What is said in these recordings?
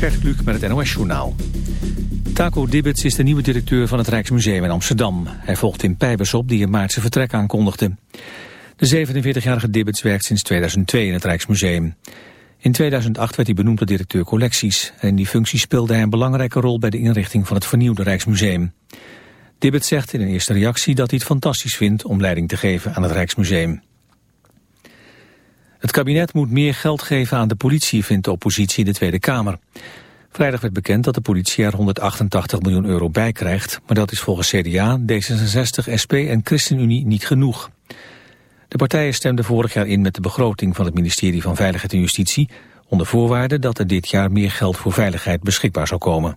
Gert Kluk met het NOS-journaal. Taco Dibbets is de nieuwe directeur van het Rijksmuseum in Amsterdam. Hij volgt in Pijbers op, die in maart zijn vertrek aankondigde. De 47-jarige Dibbets werkt sinds 2002 in het Rijksmuseum. In 2008 werd hij benoemd tot directeur collecties. En in die functie speelde hij een belangrijke rol bij de inrichting van het vernieuwde Rijksmuseum. Dibbets zegt in een eerste reactie dat hij het fantastisch vindt om leiding te geven aan het Rijksmuseum. Het kabinet moet meer geld geven aan de politie, vindt de oppositie in de Tweede Kamer. Vrijdag werd bekend dat de politie er 188 miljoen euro bij krijgt, maar dat is volgens CDA, D66, SP en ChristenUnie niet genoeg. De partijen stemden vorig jaar in met de begroting van het ministerie van Veiligheid en Justitie, onder voorwaarde dat er dit jaar meer geld voor veiligheid beschikbaar zou komen.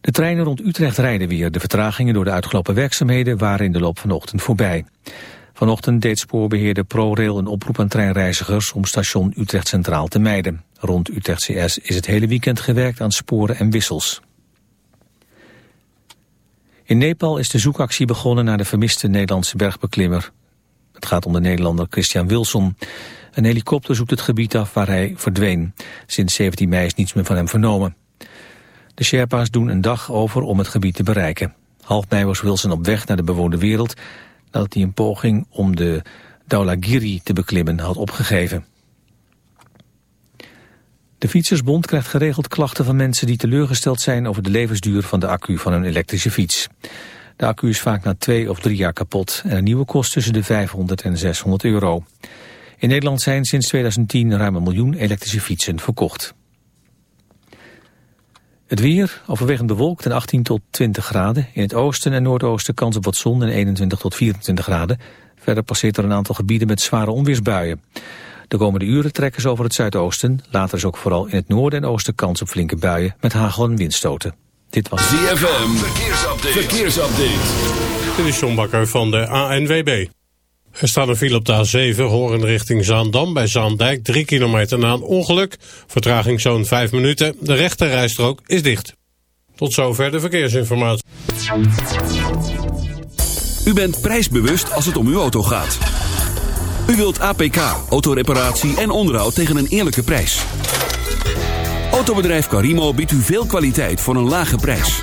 De treinen rond Utrecht rijden weer. De vertragingen door de uitgelopen werkzaamheden waren in de loop van ochtend voorbij. Vanochtend deed spoorbeheerder ProRail een oproep aan treinreizigers om station Utrecht Centraal te mijden. Rond Utrecht CS is het hele weekend gewerkt aan sporen en wissels. In Nepal is de zoekactie begonnen naar de vermiste Nederlandse bergbeklimmer. Het gaat om de Nederlander Christian Wilson. Een helikopter zoekt het gebied af waar hij verdween. Sinds 17 mei is niets meer van hem vernomen. De Sherpa's doen een dag over om het gebied te bereiken. Half mei was Wilson op weg naar de bewoonde wereld nadat hij een poging om de Dhaulagiri te beklimmen had opgegeven. De Fietsersbond krijgt geregeld klachten van mensen die teleurgesteld zijn over de levensduur van de accu van een elektrische fiets. De accu is vaak na twee of drie jaar kapot en een nieuwe kost tussen de 500 en 600 euro. In Nederland zijn sinds 2010 ruim een miljoen elektrische fietsen verkocht. Het weer, overwegend bewolkt en 18 tot 20 graden. In het oosten en noordoosten kans op wat zon en 21 tot 24 graden. Verder passeert er een aantal gebieden met zware onweersbuien. De komende uren trekken ze over het zuidoosten. Later is ook vooral in het noorden en oosten kans op flinke buien met hagel en windstoten. Dit was ZFM, verkeersupdate. verkeersupdate. Dit is John Bakker van de ANWB. Er staat een file op de A7, horen richting Zaandam bij Zaandijk. Drie kilometer na een ongeluk. Vertraging zo'n vijf minuten. De rechte rijstrook is dicht. Tot zover de verkeersinformatie. U bent prijsbewust als het om uw auto gaat. U wilt APK, autoreparatie en onderhoud tegen een eerlijke prijs. Autobedrijf Carimo biedt u veel kwaliteit voor een lage prijs.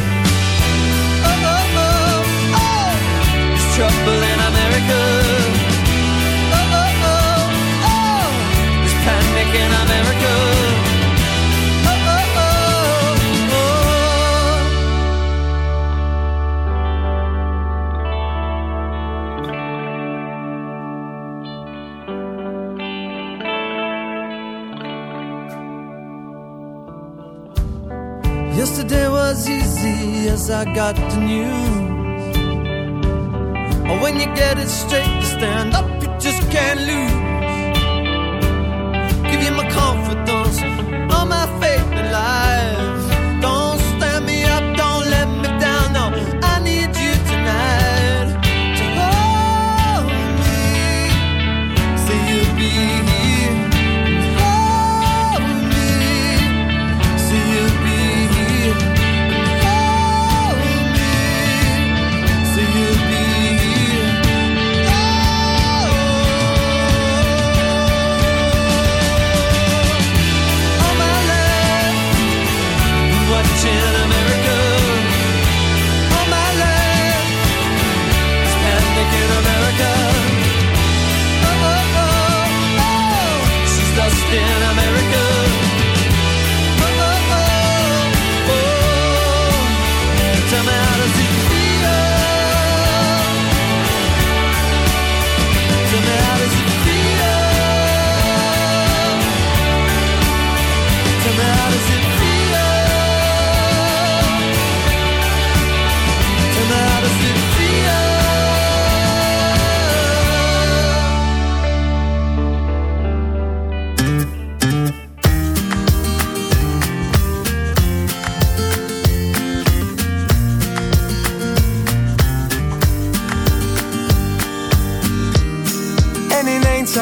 Yesterday was easy as I got the news. Or when you get it straight to stand up, you just can't lose. Give you my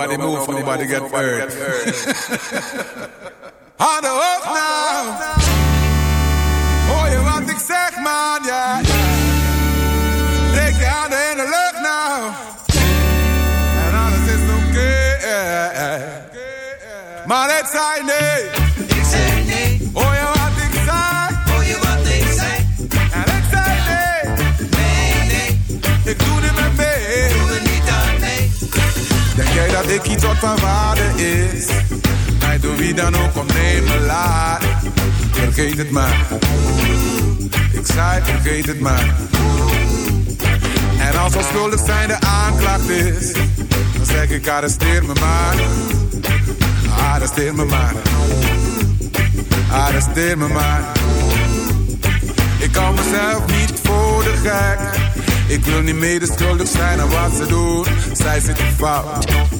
Nobody move, nobody get hurt. Aan de hoofd nou. Hoor je wat ik zeg, man, ja. Breek je handen in de lucht nou. En alles is oké. Okay. Maar het zijn nee. Van waarde is? Mij door wie dan ook me laat. Vergeet het maar. Ik zei vergeet het maar. En als al schuldig zijn de aanklacht is, dan zeg ik arresteer me maar. Arresteer me maar. Arresteer me maar. Ik kan mezelf niet voor de gek. Ik wil niet medeschuldig zijn aan wat ze doen. Zij zitten fout.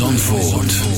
Zandvoort.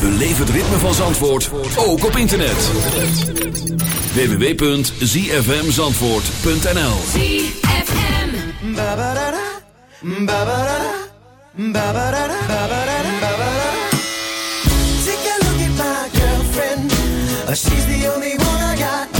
Beleef het ritme van Zandvoort ook op internet. www.zfmzandvoort.nl ZFM. Take look at my girlfriend. She's the only one I got.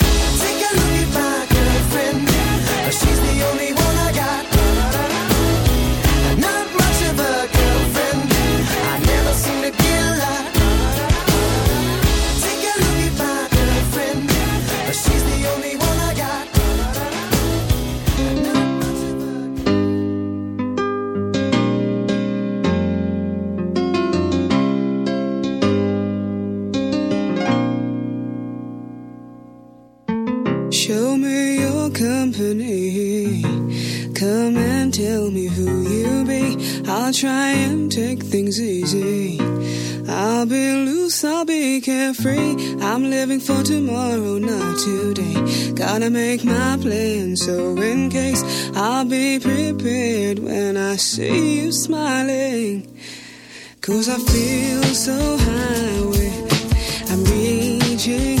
Living for tomorrow, not today. Gotta make my plan, so in case I'll be prepared when I see you smiling. Cause I feel so high I'm reaching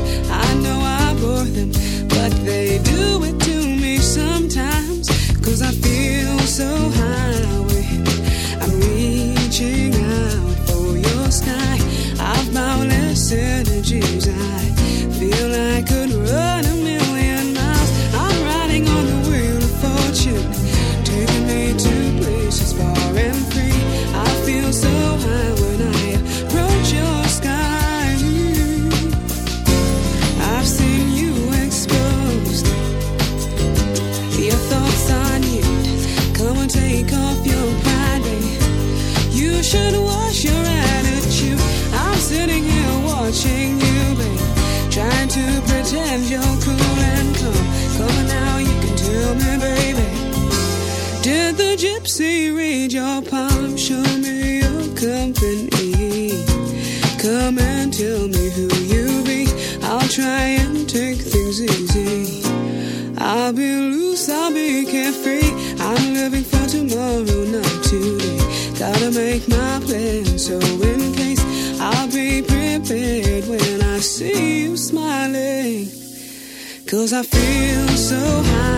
I feel so high.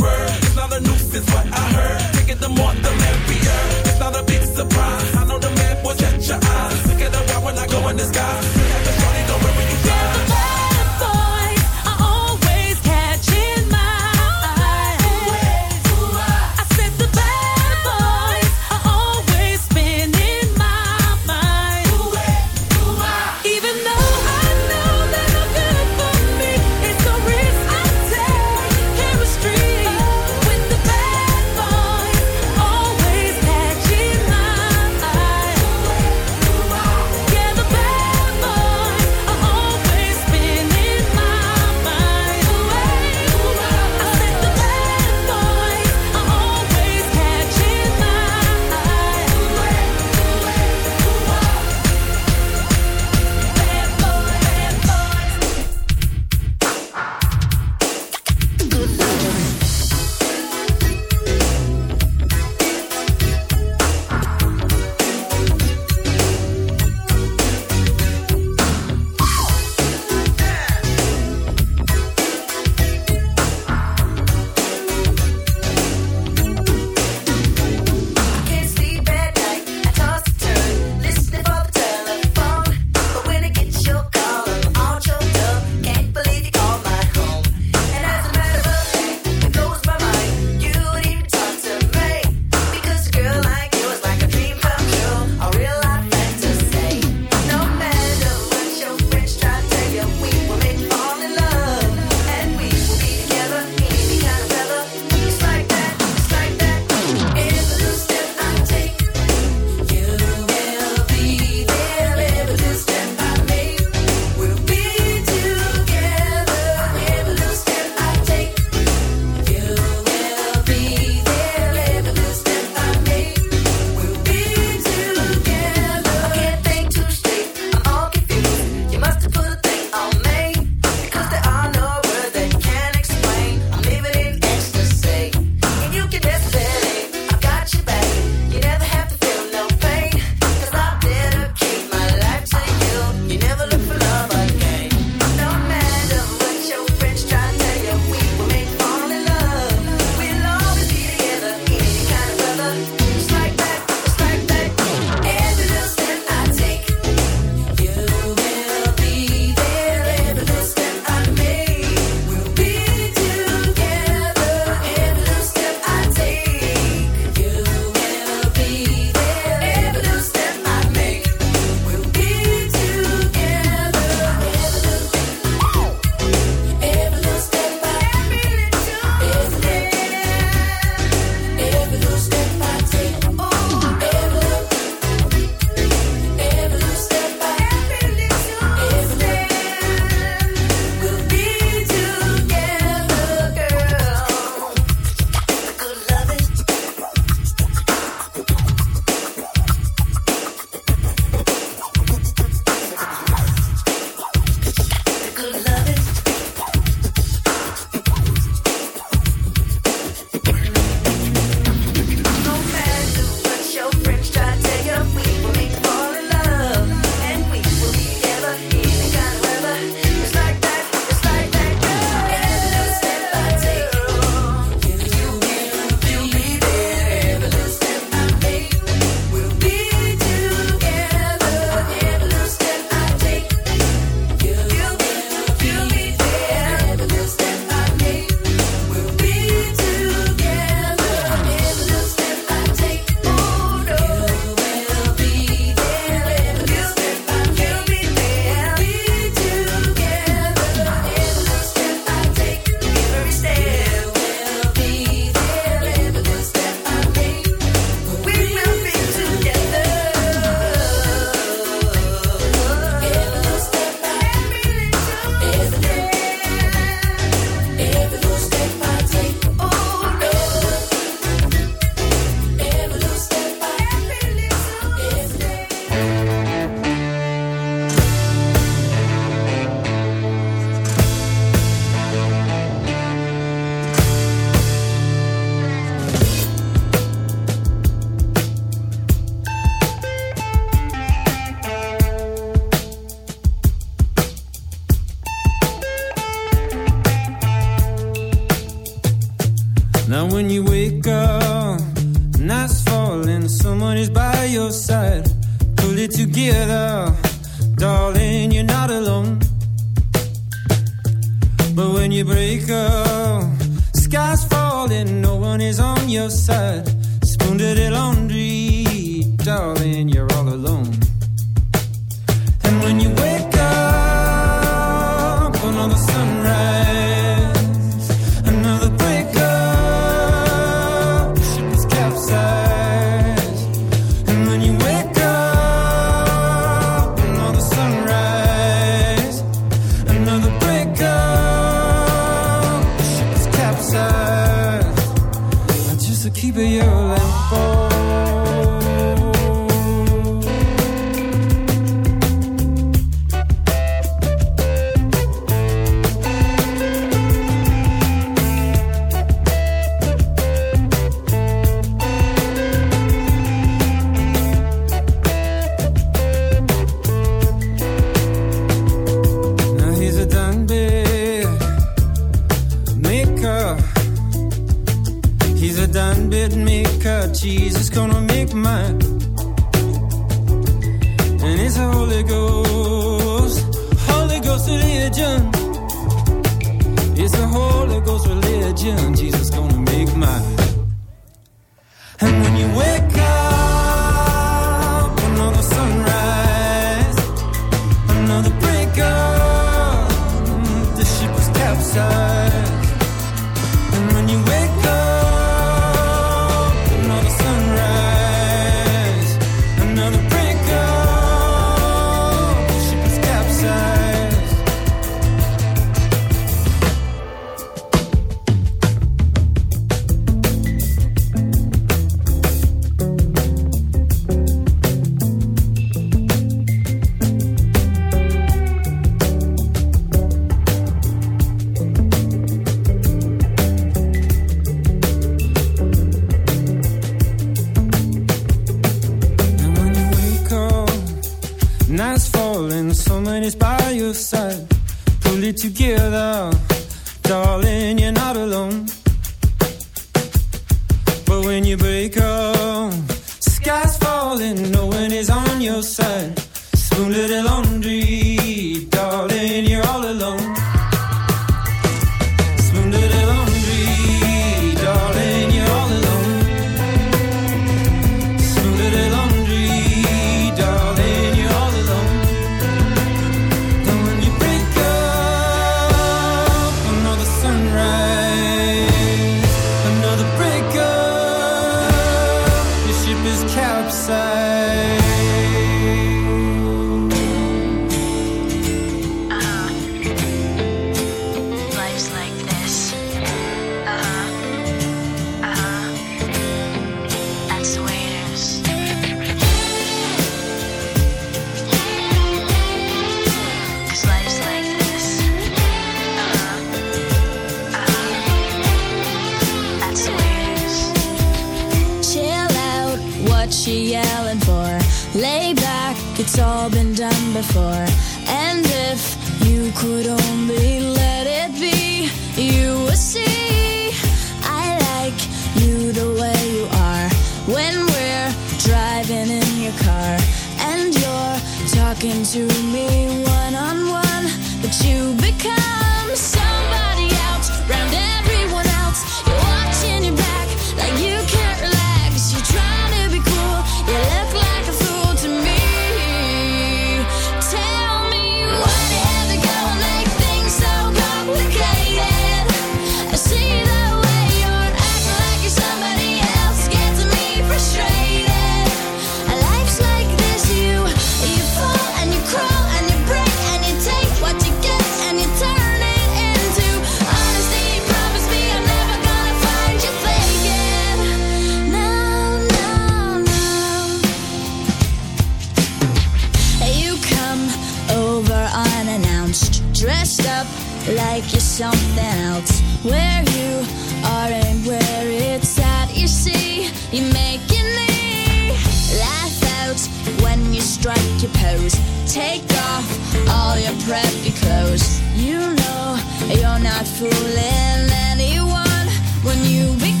strike your pose. Take off all your preppy clothes. You know you're not fooling anyone when you become.